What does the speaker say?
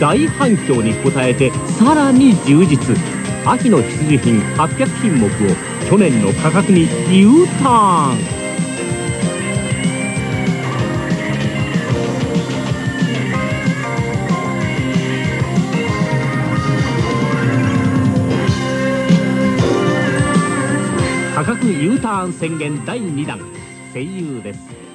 大反響に応えてさらに充実。秋の必需品800品目を去年の価格に U ターン。価格 U ターン宣言第2弾。声優です。